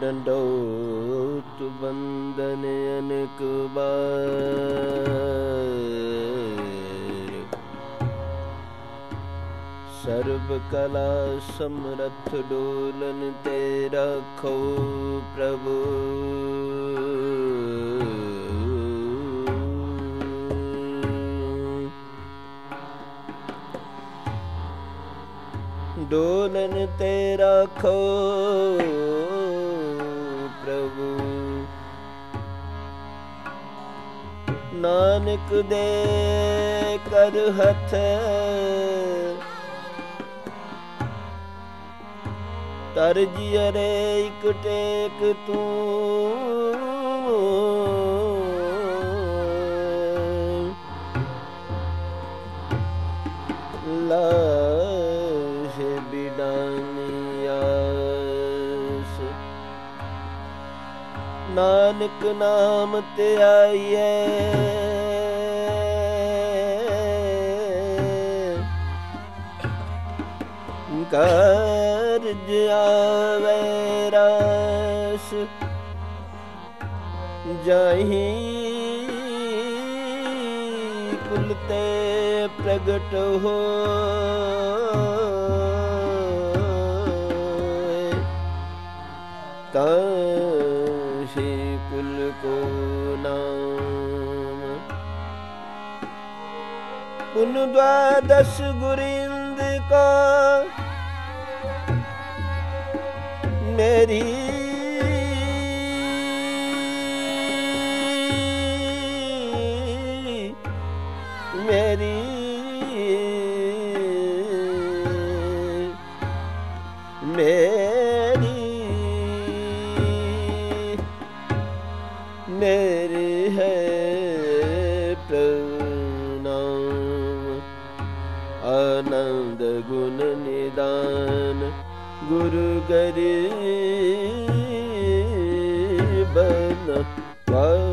दण्डौतु बन्धने अनेक ਸਰਬ ਕਲਾ ਸਮਰਥ ਡੋਲਨ ਤੇ ਰਖੋ ਪ੍ਰਭੂ। ਡੋਲਨ ਤੇ ਰਖੋ ਪ੍ਰਭੂ। ਨਾਨਕ ਦੇ ਕਰ ਹੱਥ ਤਰ ਜਿਰੇ ਇਕ ਟੇਕ ਤੂੰ। ਲਾਹੇ ਬਿਡਾਨੀਆਸ ਨਾਨਕ ਨਾਮ ਤੇ ਆਈਏ ਕਾਰਜ ਆਵੇ ਰਸ। ਜਾਹੀ ਕੁਲ ਤੇ ਪ੍ਰਗਟ ਹੋਏ ਤਾਸ਼ੀ ਕੁਲ ਕੋ ਨਾਮ। ਪੁਨ ਦਵਾਦਸ ਗੁਰਿੰਦ ਕਾ ਮੇਰੀ। ਮੇਰੀ। ਮੇਰੀ। ਮੇਰੀ ਹੈ ਪ੍ਰਣਾਮ। ਆਨੰਦ ਗੁਣ ਨਿਦਾਨ। ਗੁਰੂ ਗਰੀਬਨ ਵਾ